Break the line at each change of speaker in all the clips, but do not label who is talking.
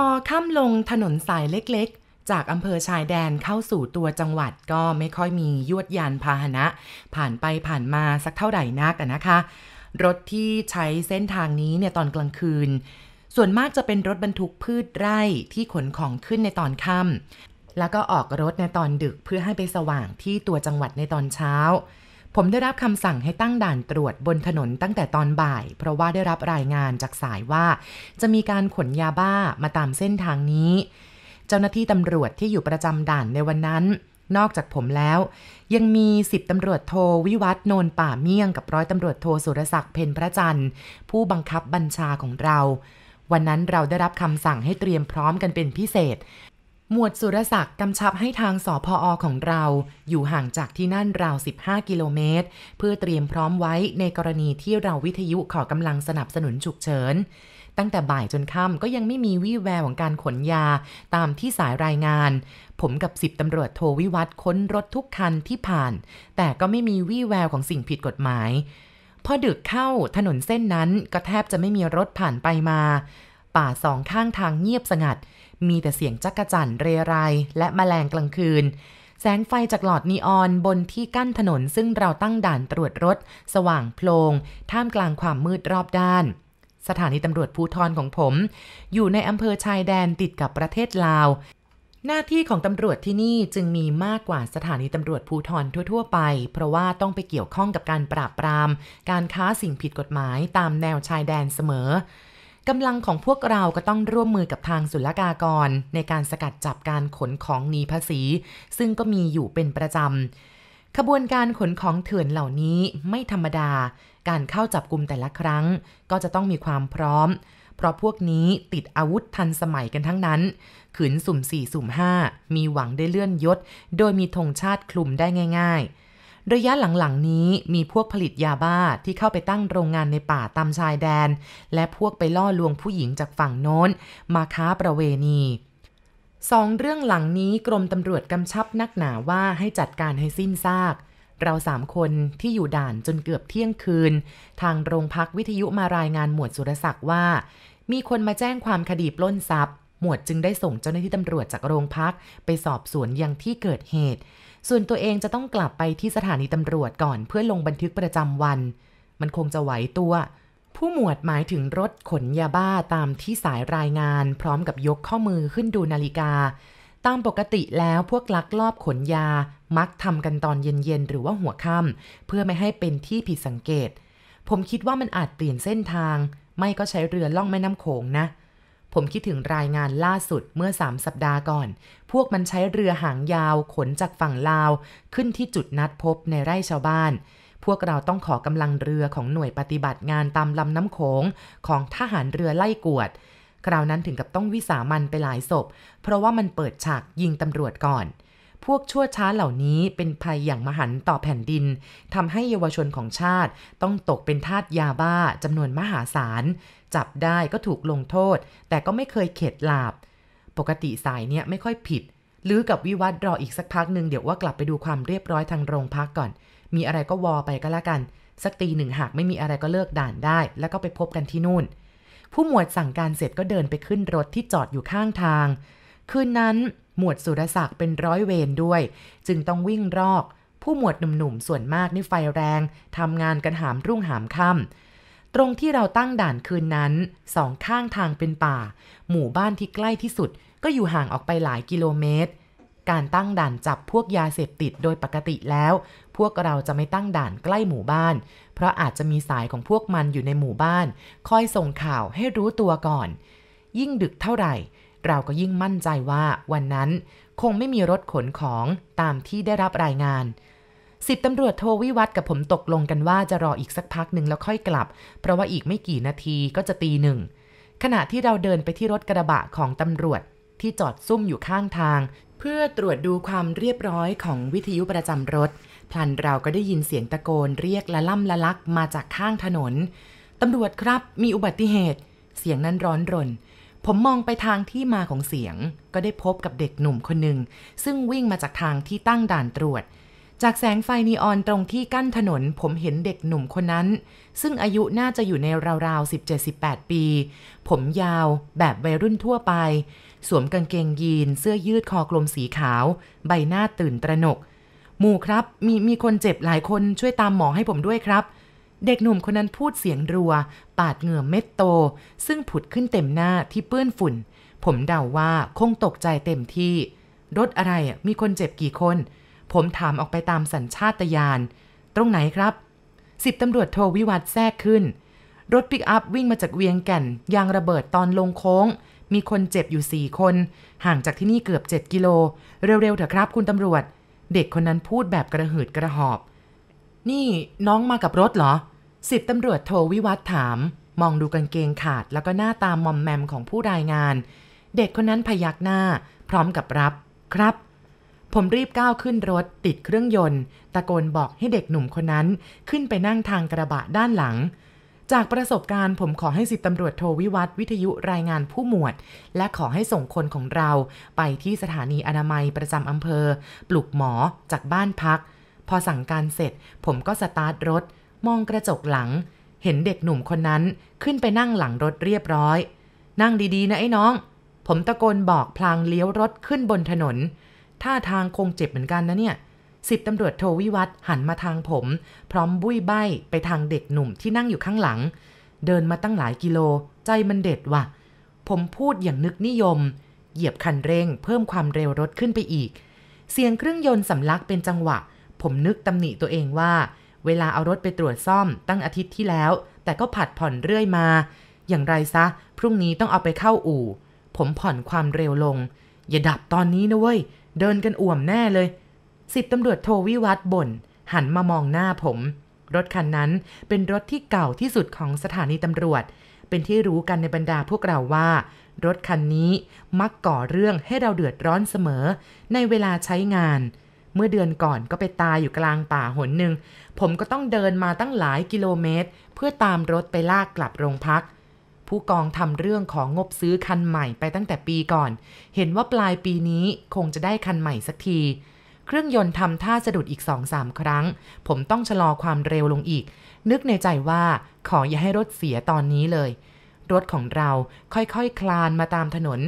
พอข้ามลงถนนสายเล็กๆ จากอำเภอชายแดนเข้าสู่ตัวจังหวัดก็ไม่ค่อยมียวดยานพาหนะ ผ่านไปผ่านมาสักเท่าไหร่นักนะคะ รถที่ใช้เส้นทางนี้เนี่ยตอนกลางคืน ส่วนมากจะเป็นรถบรรทุกพืชไร่ที่ขนของขึ้นในตอนค่ำแล้วก็ออกรถในตอนดึกเพื่อให้ไปสว่างที่ตัวจังหวัดในตอนเช้า ผมได้รับคำสั่งให้ตั้งด่านตรวจบนถนนตั้งแต่ตอนบ่าย เพราะว่าได้รับรายงานจากสายว่า จะมีการขนยาบ้ามาตามเส้นทางนี้ เจ้าหน้าที่ตำรวจที่อยู่ประจำด่านในวันนั้น นอกจากผมแล้ว ยังมีสิบตำรวจโทวิวัฒโนนป่าเมี่ยงกับร้อยตำรวจโทสุรศักดิ์เพนพระจันทร์ ผู้บังคับบัญชาของเราวันนั้นเราได้รับคำสั่งให้เตรียมพร้อมกันเป็นพิเศษ หมวดสุรศักดิ์กำชับให้ทางสอพอของเรา อยู่ห่างจากที่นั่นราว 15 กิโลเมตร เพื่อเตรียมพร้อมไว้ในกรณีที่เราวิทยุขอกำลังสนับสนุนฉุกเฉิน ตั้งแต่บ่ายจนค่ำก็ยังไม่มีวี่แววของการขนยาตามที่สายรายงาน ผมกับสิบตำรวจโทวิวัฒค้นรถทุกคันที่ผ่าน แต่ก็ไม่มีวี่แววของสิ่งผิดกฎหมาย พอดึกเข้าถนนเส้นนั้นก็แทบจะไม่มีรถผ่านไปมา ป่าสองข้างทางเงียบสงัด มีแต่เสียงจักกะจั่นเรไรและแมลงกลางคืน แสงไฟจากหลอดนีออนบนที่กั้นถนนซึ่งเราตั้งด่านตรวจรถ สว่างโพลง ท่ามกลางความมืดรอบด้าน สถานีตำรวจภูทรของผม อยู่ในอำเภอชายแดนติดกับประเทศลาว หน้าที่ของตำรวจที่นี่จึงมีมากกว่าสถานีตำรวจภูทรทั่ว ๆ ไป เพราะว่าต้องไปเกี่ยวข้องกับการปราบปราม การค้าสิ่งผิดกฎหมายตามแนวชายแดนเสมอ กำลังของพวกเราก็ต้องร่วมมือกับทางศุลกากร ในการสกัดจับการขนของหนีภาษี ซึ่งก็มีอยู่เป็นประจำขบวนการขนของเถื่อนเหล่านี้ไม่ธรรมดา การเข้าจับกลุ่มแต่ละครั้ง ก็จะต้องมีความพร้อม เพราะพวกนี้ติดอาวุธทันสมัยกันทั้งนั้น ขืนสุ่มสี่สุ่มห้ามีหวังได้เลื่อนยศ โดยมีธงชาติคลุมได้ง่าย ๆ ระยะหลังๆนี้มีพวกผลิตยาบ้าที่เข้าไปตั้งโรงงานในป่าตามชายแดน และพวกไปล่อลวงผู้หญิงจากฝั่งโน้น มาค้าประเวณีสองเรื่องหลังนี้กรมตำรวจกำชับนักหนาว่าให้จัดการให้สิ้นซาก เราสามคนที่อยู่ด่านจนเกือบเที่ยงคืน ทางโรงพักวิทยุมารายงานหมวดสุรศักดิ์ว่า มีคนมาแจ้งความคดีปล้นทรัพย์ หมวดจึงได้ส่งเจ้าหน้าที่ตำรวจจากโรงพักไปสอบสวนยังที่เกิดเหตุ ส่วนตัวเองจะต้องกลับไปที่สถานีตำรวจก่อนเพื่อลงบันทึกประจำวัน มันคงจะไหวตัว ผู้หมวดหมายถึงรถขนยาบ้าตามที่สายรายงาน พร้อมกับยกข้อมือขึ้นดูนาฬิกา ตามปกติแล้วพวกลักลอบขนยา มักทำกันตอนเย็นๆหรือว่าหัวค่ำเพื่อไม่ให้เป็นที่ผิดสังเกต ผมคิดว่ามันอาจเปลี่ยนเส้นทาง ไม่ก็ใช้เรือล่องแม่น้ำโขงนะ ผมคิดถึงรายงานล่าสุดเมื่อสามสัปดาห์ก่อน พวกมันใช้เรือหางยาว ขนจากฝั่งลาว ขึ้นที่จุดนัดพบในไร่ชาวบ้าน พวกเราต้องขอกำลังเรือของหน่วยปฏิบัติงานตามลำน้ำโขงของทหารเรือไล่กวด คราวนั้นถึงกับต้องวิสามันไปหลายศพ เพราะว่ามันเปิดฉากยิงตำรวจก่อน พวกชั่วช้าเหล่านี้เป็นภัยอย่างมหันต่อแผ่นดินทำให้เยาวชนของชาติต้องตกเป็นทาสยาบ้าจำนวนมหาศาล จับได้ก็ถูกลงโทษ แต่ก็ไม่เคยเข็ดหลาบ ปกติสายเนี้ยไม่ค่อยผิดหรือกับวิวัฒรออีกสักพักหนึ่งเดี๋ยวว่ากลับไปดูความเรียบร้อยทางโรงพักก่อน มีอะไรก็วอไปก็แล้วกัน สักตีหนึ่งหากไม่มีอะไรก็เลิกด่านได้ แล้วก็ไปพบกันที่นู่น ผู้หมวดสั่งการเสร็จก็เดินไปขึ้นรถที่จอดอยู่ข้างทาง คืนนั้น หมวดสุรศักดิ์เป็นร้อยเวรด้วย จึงต้องวิ่งรอก ผู้หมวดหนุ่มๆ ส่วนมากนี่ไฟแรงทำงานกันหามรุ่งหามค่ำตรงที่เราตั้งด่านคืนนั้นสองข้างทางเป็นป่า หมู่บ้านที่ใกล้ที่สุด ก็อยู่ห่างออกไปหลายกิโลเมตร การตั้งด่านจับพวกยาเสพติดโดยปกติแล้ว พวกเราจะไม่ตั้งด่านใกล้หมู่บ้าน เพราะอาจจะมีสายของพวกมันอยู่ในหมู่บ้าน คอยส่งข่าวให้รู้ตัวก่อน ยิ่งดึกเท่าไหร่ เราก็ยิ่งมั่นใจว่าวันนั้นคงไม่มีรถขนของตามที่ได้รับรายงานสิบตำรวจโทวิวัฒกับผมตกลงกันว่าจะรออีกสักพักหนึ่งแล้วค่อยกลับ เพราะว่าอีกไม่กี่นาทีก็จะตีหนึ่งขณะที่เราเดินไปที่รถกระบะของตำรวจที่จอดซุ่มอยู่ข้างทาง เพื่อตรวจดูความเรียบร้อยของวิทยุประจำรถ พลันเราก็ได้ยินเสียงตะโกนเรียกละล่ำละลักมาจากข้างถนนตำรวจครับมีอุบัติเหตุ เสียงนั้นร้อนรน ผมมองไปทางที่มาของเสียง ก็ได้พบกับเด็กหนุ่มคนหนึ่ง ซึ่งวิ่งมาจากทางที่ตั้งด่านตรวจ จากแสงไฟนีออนตรงที่กั้นถนน ผมเห็นเด็กหนุ่มคนนั้น ซึ่งอายุน่าจะอยู่ในราวๆ 17-18 ปี ผมยาวแบบวัยรุ่นทั่วไป สวมกางเกงยีน เสื้อยืดคอกลมสีขาว ใบหน้าตื่นตระหนก หมู่ครับ มีมีคนเจ็บหลายคนช่วยตามหมอให้ผมด้วยครับ เด็กหนุ่มคนนั้นพูดเสียงรัว ปาดเหงื่อเม็ดโต ซึ่งผุดขึ้นเต็มหน้าที่เปื้อนฝุ่น ผมเดาว่าคงตกใจเต็มที่ รถอะไรมีคนเจ็บกี่คน ผมถามออกไปตามสัญชาตญาณ ตรงไหนครับ สิบตำรวจโทวิวัฒแทรกขึ้น รถปิกอัพวิ่งมาจากเวียงแก่น ยางระเบิดตอนลงโค้ง มีคนเจ็บอยู่สี่คน ห่างจากที่นี่เกือบ 7 กิโล เร็วๆเถอะครับคุณตำรวจ เด็กคนนั้นพูดแบบกระหืดกระหอบ นี่น้องมากับรถเหรอสิบตำรวจโทวิวัฒถาม มองดูกางเกงขาดแล้วก็หน้าตามอมแมมของผู้รายงาน เด็กคนนั้นพยักหน้า พร้อมกับรับ ครับ ผมรีบก้าวขึ้นรถ ติดเครื่องยนต์ ตะโกนบอกให้เด็กหนุ่มคนนั้น ขึ้นไปนั่งทางกระบะด้านหลัง จากประสบการณ์ผมขอให้สิบตำรวจโทวิวัฒวิทยุรายงานผู้หมวด และขอให้ส่งคนของเรา ไปที่สถานีอนามัยประจำอำเภอ ปลุกหมอจากบ้านพัก พอสั่งการเสร็จ ผมก็สตาร์ทรถ มองกระจกหลัง เห็นเด็กหนุ่มคนนั้นขึ้นไปนั่งหลังรถเรียบร้อย นั่งดีๆ นะไอ้น้อง ผมตะโกนบอกพลางเลี้ยวรถขึ้นบนถนน ท่าทางคงเจ็บเหมือนกันนะเนี่ยสิบตำรวจโทวิวัฒหันมาทางผม พร้อมบุ้ยใบไปทางเด็กหนุ่มที่นั่งอยู่ข้างหลัง เดินมาตั้งหลายกิโล ใจมันเด็ดว่ะ ผมพูดอย่างนึกนิยม เหยียบคันเร่ง เพิ่มความเร็วรถขึ้นไปอีก เสียงเครื่องยนต์สำลักเป็นจังหวะ ผมนึกตำหนิตัวเองว่า เวลาเอารถไปตรวจซ่อมตั้งอาทิตย์ที่แล้ว แต่ก็ผัดผ่อนเรื่อยมา อย่างไรซะ พรุ่งนี้ต้องเอาไปเข้าอู่ ผมผ่อนความเร็วลง อย่าดับตอนนี้นะเว้ย เดินกันอ่วมแน่เลยสิบตำรวจโทวิวัฒบ่น หันมามองหน้าผม รถคันนั้นเป็นรถที่เก่าที่สุดของสถานีตำรวจ เป็นที่รู้กันในบรรดาพวกเราว่า รถคันนี้มักก่อเรื่องให้เราเดือดร้อนเสมอ ในเวลาใช้งาน เมื่อเดือนก่อนก็ไปตายอยู่กลางป่าหนหนึ่ง ผมก็ต้องเดินมาตั้งหลายกิโลเมตร เพื่อตามรถไปลากกลับโรงพัก ผู้กองทำเรื่องของงบซื้อคันใหม่ไปตั้งแต่ปีก่อน เห็นว่าปลายปีนี้คงจะได้คันใหม่สักที เครื่องยนต์ทำท่าสะดุดอีกสองสามครั้ง ผมต้องชะลอความเร็วลงอีก นึกในใจว่าขออย่าให้รถเสียตอนนี้เลย รถของเราค่อยๆคคลานมาตามถนน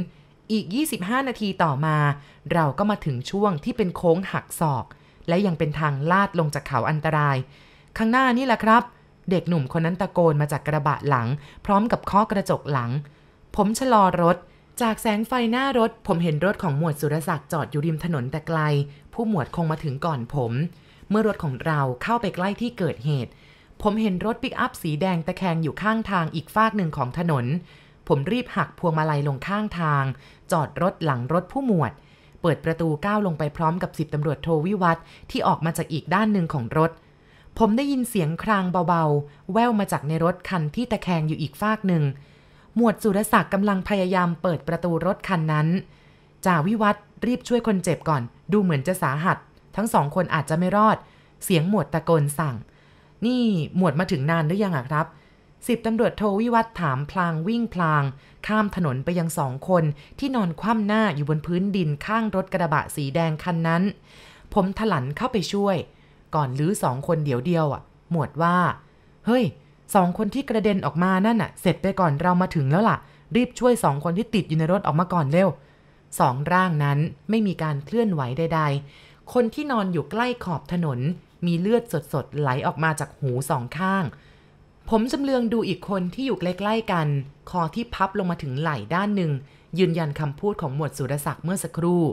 อีก 25 นาทีต่อมา เราก็มาถึงช่วงที่เป็นโค้งหักศอก และยังเป็นทางลาดลงจากเขาอันตราย ข้างหน้านี่แหละครับ เด็กหนุ่มคนนั้นตะโกนมาจากกระบะหลัง พร้อมกับข้อกระจกหลัง ผมชะลอรถ จากแสงไฟหน้ารถ ผมเห็นรถของหมวดสุรศักดิ์จอดอยู่ริมถนนแต่ไกล ผู้หมวดคงมาถึงก่อนผม เมื่อรถของเราเข้าไปใกล้ที่เกิดเหตุ ผมเห็นรถปิกอัพสีแดงตะแคงอยู่ข้างทางอีกฟากหนึ่งของถนน ผมรีบหักพวงมาลัยลงข้างทาง จอดรถหลังรถผู้หมวด เปิดประตูก้าวลงไปพร้อมกับสิบตำรวจโทวิวัฒที่ออกมาจากอีกด้านหนึ่งของรถ ผมได้ยินเสียงครางเบาๆ แว่วมาจากในรถคันที่ตะแคงอยู่อีกฟากหนึ่ง หมวดสุรศักดิ์กำลังพยายามเปิดประตูรถคันนั้น จ่าวิวัฒรีบช่วยคนเจ็บก่อน ดูเหมือนจะสาหัส ทั้งสองคนอาจจะไม่รอด เสียงหมวดตะโกนสั่ง นี่หมวดมาถึงนานหรือยังอะครับ สิบตำรวจโทวิวัฒถามพลางวิ่งพลาง ข้ามถนนไปยังสองคนที่นอนคว่ำหน้าอยู่บนพื้นดินข้างรถกระบะสีแดงคันนั้น ผมถลันเข้าไปช่วย ก่อนลื้อสองคนเดียวเดียวอะ หมวดว่า เฮ้ยสองคนที่กระเด็นออกมานั่นน่ะ เสร็จไปก่อนเรามาถึงแล้วล่ะ รีบช่วยสองคนที่ติดอยู่ในรถออกมาก่อนเร็วสองร่างนั้นไม่มีการเคลื่อนไหวใด ๆ คนที่นอนอยู่ใกล้ขอบถนน มีเลือดสดๆไหลออกมาจากหูสองข้าง ผมจำเลืองดูอีกคนที่อยู่ใกล้ๆกัน คอที่พับลงมาถึงไหล่ด้านหนึ่ง ยืนยันคำพูดของหมวดสุรศักดิ์เมื่อสักครู่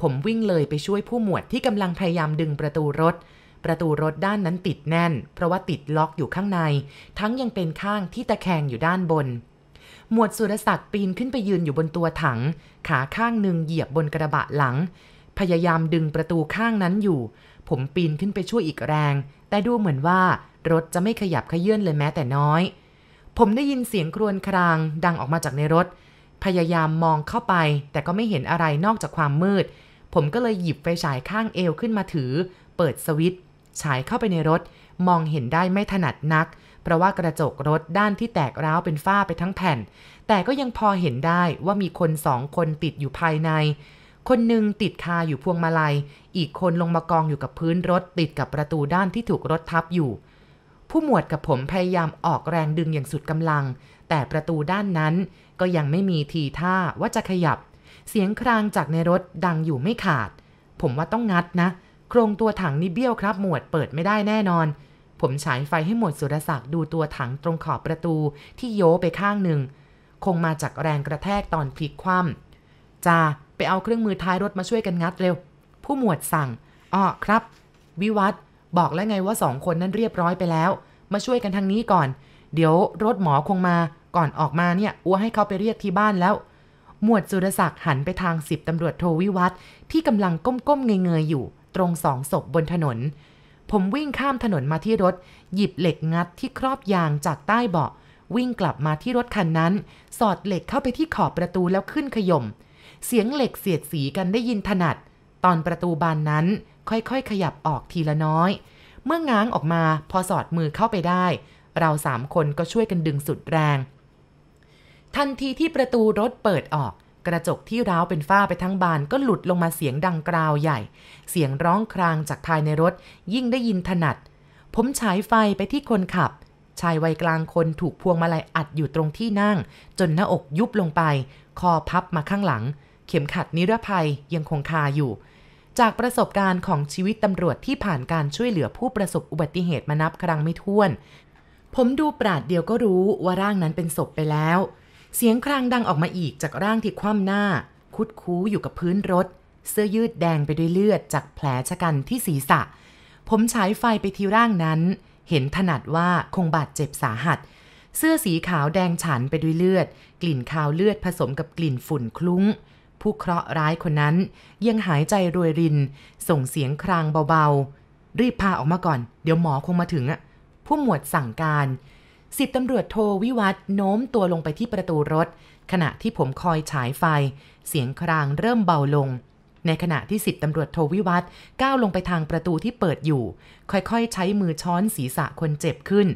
ผมวิ่งเลยไปช่วยผู้หมวดที่กำลังพยายามดึงประตูรถ ประตูรถด้านนั้นติดแน่น เพราะว่าติดล็อกอยู่ข้างใน ทั้งยังเป็นข้างที่ตะแคงอยู่ด้านบน หมวดสุรศักดิ์ปีนขึ้นไปยืนอยู่บนตัวถัง ขาข้างหนึ่งเหยียบบนกระบะหลัง พยายามดึงประตูข้างนั้นอยู่ ผมปีนขึ้นไปช่วยอีกแรง แต่ดูเหมือนว่ารถจะไม่ขยับขยื่นเลยแม้แต่น้อย ผมได้ยินเสียงครวญครางดังออกมาจากในรถ พยายามมองเข้าไป แต่ก็ไม่เห็นอะไรนอกจากความมืด ผมก็เลยหยิบไฟฉายข้างเอวขึ้นมาถือ เปิดสวิตช์ฉายเข้าไปในรถ มองเห็นได้ไม่ถนัดนัก เพราะว่ากระจกรถด้านที่แตกร้าวเป็นฝ้าไปทั้งแผ่น แต่ก็ยังพอเห็นได้ว่ามีคนสองคนติดอยู่ภายใน คนหนึ่งติดคาอยู่พวงมาลัย อีกคนลงมากองอยู่กับพื้นรถติดกับประตูด้านที่ถูกรถทับอยู่ ผู้หมวดกับผมพยายามออกแรงดึงอย่างสุดกำลัง แต่ประตูด้านนั้นก็ยังไม่มีทีท่าว่าจะขยับ เสียงครางจากในรถดังอยู่ไม่ขาด ผมว่าต้องงัดนะ โครงตัวถังนี่เบี้ยวครับ หมวดเปิดไม่ได้แน่นอน ผมฉายไฟให้หมวดสุรศักดิ์ดูตัวถังตรงขอบประตูที่โยไปข้างหนึ่ง คงมาจากแรงกระแทกตอนพลิกคว่ำจ้า ไปเอาเครื่องมือท้ายรถมาช่วยกันงัดเร็ว ผู้หมวดสั่งอ้อครับ วิวัฒบอกแล้วไงว่าสองคนนั้นเรียบร้อยไปแล้ว มาช่วยกันทางนี้ก่อน เดี๋ยวรถหมอคงมาก่อนออกมาเนี่ยอัวให้เขาไปเรียกที่บ้านแล้ว หมวดสุรศักดิ์หันไปทางสิบตำรวจโทวิวัฒที่กำลังก้มๆเงยๆอยู่ ตรงสองศพบนถนน ผมวิ่งข้ามถนนมาที่รถ หยิบเหล็กงัดที่ครอบยางจากใต้เบาะวิ่งกลับมาที่รถคันนั้น สอดเหล็กเข้าไปที่ขอบประตูแล้วขึ้นขย่ม เสียงเหล็กเสียดสีกันได้ยินถนัด ตอนประตูบานนั้นค่อยๆ ขยับออกทีละน้อย เมื่อง้างออกมาพอสอดมือเข้าไปได้ เราสามคนก็ช่วยกันดึงสุดแรง ทันทีที่ประตูรถเปิดออก กระจกที่ร้าวเป็นฝ้าไปทั้งบานก็หลุดลงมาเสียงดังกราวใหญ่ เสียงร้องครางจากภายในรถ ยิ่งได้ยินถนัด ผมฉายไฟไปที่คนขับชายวัยกลางคนถูกพวงมาลัยอัดอยู่ตรงที่นั่ง จนหน้าอกยุบลงไป คอพับมาข้างหลัง เข็มขัดนิรภัยยังคงคาอยู่ จากประสบการณ์ของชีวิตตำรวจที่ผ่านการช่วยเหลือผู้ประสบอุบัติเหตุมานับครั้งไม่ถ้วน ผมดูปราดเดียวก็รู้ว่าร่างนั้นเป็นศพไปแล้ว เสียงครางดังออกมาอีกจากร่างที่คว่ำหน้า คุดคู้อยู่กับพื้นรถ เสื้อยืดแดงไปด้วยเลือดจากแผลชะกันที่ศีรษะ ผมฉายไฟไปที่ร่างนั้น เห็นถนัดว่าคงบาดเจ็บสาหัสเสื้อสีขาวแดงฉันไปด้วยเลือด กลิ่นคาวเลือดผสมกับกลิ่นฝุ่นคลุ้ง ผู้เคราะห์ร้ายคนนั้น ยังหายใจรวยริน ส่งเสียงครางเบาๆ รีบพาออกมาก่อน เดี๋ยวหมอคงมาถึงอะผู้หมวดสั่งการสิบตำรวจโทวิวัฒโน้มตัวลงไปที่ประตูรถ ขณะที่ผมคอยฉายไฟ เสียงครางเริ่มเบาลง ในขณะที่สิบตำรวจโทวิวัฒก้าวลงไปทางประตูที่เปิดอยู่ ค่อยๆ ใช้มือช้อนศีรษะคนเจ็บขึ้น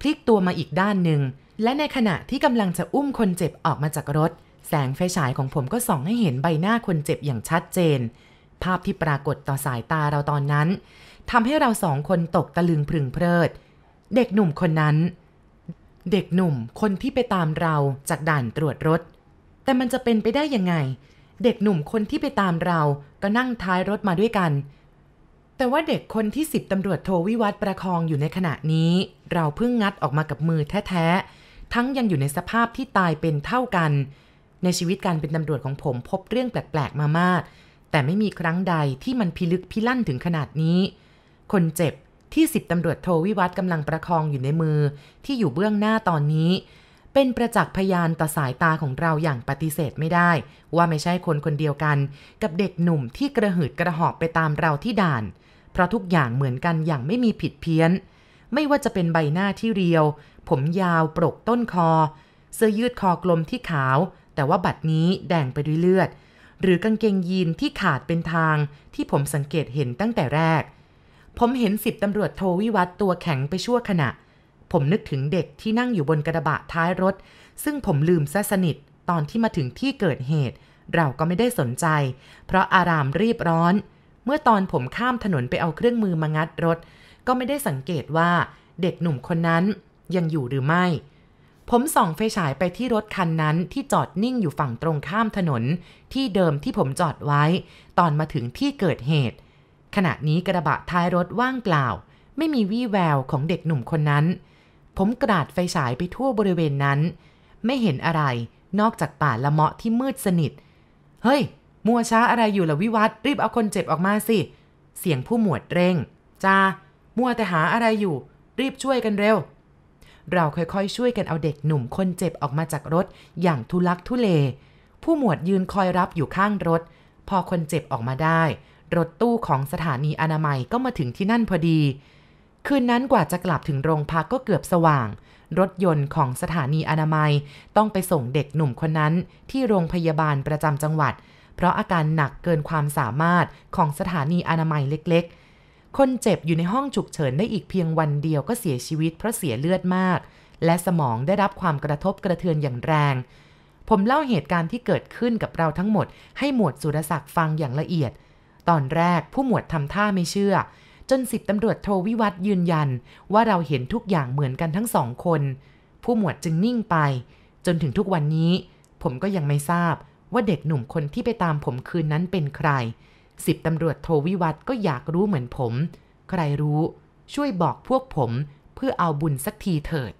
พลิกตัวมาอีกด้านหนึ่งและในขณะที่กำลังจะอุ้มคนเจ็บออกมาจากรถ แสงไฟฉายของผมก็ส่องให้เห็นใบหน้าคนเจ็บอย่างชัดเจน ภาพที่ปรากฏต่อสายตาเราตอนนั้นทำให้เราสองคนตกตะลึงพึงเพลิด เด็กหนุ่มคนนั้น เด็กหนุ่มคนที่ไปตามเราจากด่านตรวจรถ แต่มันจะเป็นไปได้ยังไง เด็กหนุ่มคนที่ไปตามเราก็นั่งท้ายรถมาด้วยกัน แต่ว่าเด็กคนที่สิบตำรวจโทวิวัฒประคองอยู่ในขณะนี้ เราเพิ่งงัดออกมากับมือแท้ๆทั้งยังอยู่ในสภาพที่ตายเป็นเท่ากัน ในชีวิตการเป็นตำรวจของผมพบเรื่องแปลกๆมามาก แต่ไม่มีครั้งใดที่มันพิลึกพิลั่นถึงขนาดนี้ คนเจ็บที่สิบตำรวจโทวิวัฒกำลังประคองอยู่ในมือ ที่อยู่เบื้องหน้าตอนนี้ เป็นประจักษ์พยานต่อสายตาของเราอย่างปฏิเสธไม่ได้ ว่าไม่ใช่คนคนเดียวกัน กับเด็กหนุ่มที่กระหืดกระหอบไปตามเราที่ด่าน เพราะทุกอย่างเหมือนกันอย่างไม่มีผิดเพี้ยน ไม่ว่าจะเป็นใบหน้าที่เรียว ผมยาวปรกต้นคอ เสื้อยืดคอกลมที่ขาว แต่ว่าบัดนี้แดงไปด้วยเลือด หรือกางเกงยีนที่ขาดเป็นทางที่ผมสังเกตเห็นตั้งแต่แรก ผมเห็นสิบตำรวจโทวิวัฒตัวแข็งไปชั่วขณะ ผมนึกถึงเด็กที่นั่งอยู่บนกระบะท้ายรถ ซึ่งผมลืมซะสนิทตอนที่มาถึงที่เกิดเหตุ เราก็ไม่ได้สนใจ เพราะอารามรีบร้อน เมื่อตอนผมข้ามถนนไปเอาเครื่องมือมางัดรถ ก็ไม่ได้สังเกตว่าเด็กหนุ่มคนนั้นยังอยู่หรือไม่ ผมส่องไฟฉายไปที่รถคันนั้นที่จอดนิ่งอยู่ฝั่งตรงข้ามถนน ที่เดิมที่ผมจอดไว้ ตอนมาถึงที่เกิดเหตุ ขณะนี้กระบะท้ายรถว่างเปล่า ไม่มีวี่แววของเด็กหนุ่มคนนั้น ผมกราดไฟฉายไปทั่วบริเวณนั้น ไม่เห็นอะไรนอกจากป่าละเมาะที่มืดสนิท เฮ้ย มัวช้าอะไรอยู่ล่ะวิวัฒรีบเอาคนเจ็บออกมาสิ เสียงผู้หมวดเร่ง จ้า มัวแต่หาอะไรอยู่ รีบช่วยกันเร็ว เราค่อยๆ ช่วยกันเอาเด็กหนุ่มคนเจ็บออกมาจากรถอย่างทุลักทุเล ผู้หมวดยืนคอยรับอยู่ข้างรถ พอคนเจ็บออกมาได้ รถตู้ของสถานีอนามัยก็มาถึงที่นั่นพอดี คืนนั้นกว่าจะกลับถึงโรงพักก็เกือบสว่าง รถยนต์ของสถานีอนามัยต้องไปส่งเด็กหนุ่มคนนั้นที่โรงพยาบาลประจำจังหวัด เพราะอาการหนักเกินความสามารถของสถานีอนามัยเล็กๆ คนเจ็บอยู่ในห้องฉุกเฉินได้อีกเพียงวันเดียวก็เสียชีวิตเพราะเสียเลือดมาก และสมองได้รับความกระทบกระเทือนอย่างแรง ผมเล่าเหตุการณ์ที่เกิดขึ้นกับเราทั้งหมด ให้หมวดสุรศักดิ์ฟังอย่างละเอียด ตอนแรกผู้หมวดทำท่าไม่เชื่อ จนสิบตำรวจโทวิวัฒยืนยัน ว่าเราเห็นทุกอย่างเหมือนกันทั้งสองคน ผู้หมวดจึงนิ่งไป จนถึงทุกวันนี้ ผมก็ยังไม่ทราบว่าเด็กหนุ่มคนที่ไปตามผมคืนนั้นเป็นใคร สิบตำรวจโทวิวัฒก็อยากรู้เหมือนผม ใครรู้ ช่วยบอกพวกผมเพื่อเอาบุญสักทีเถิด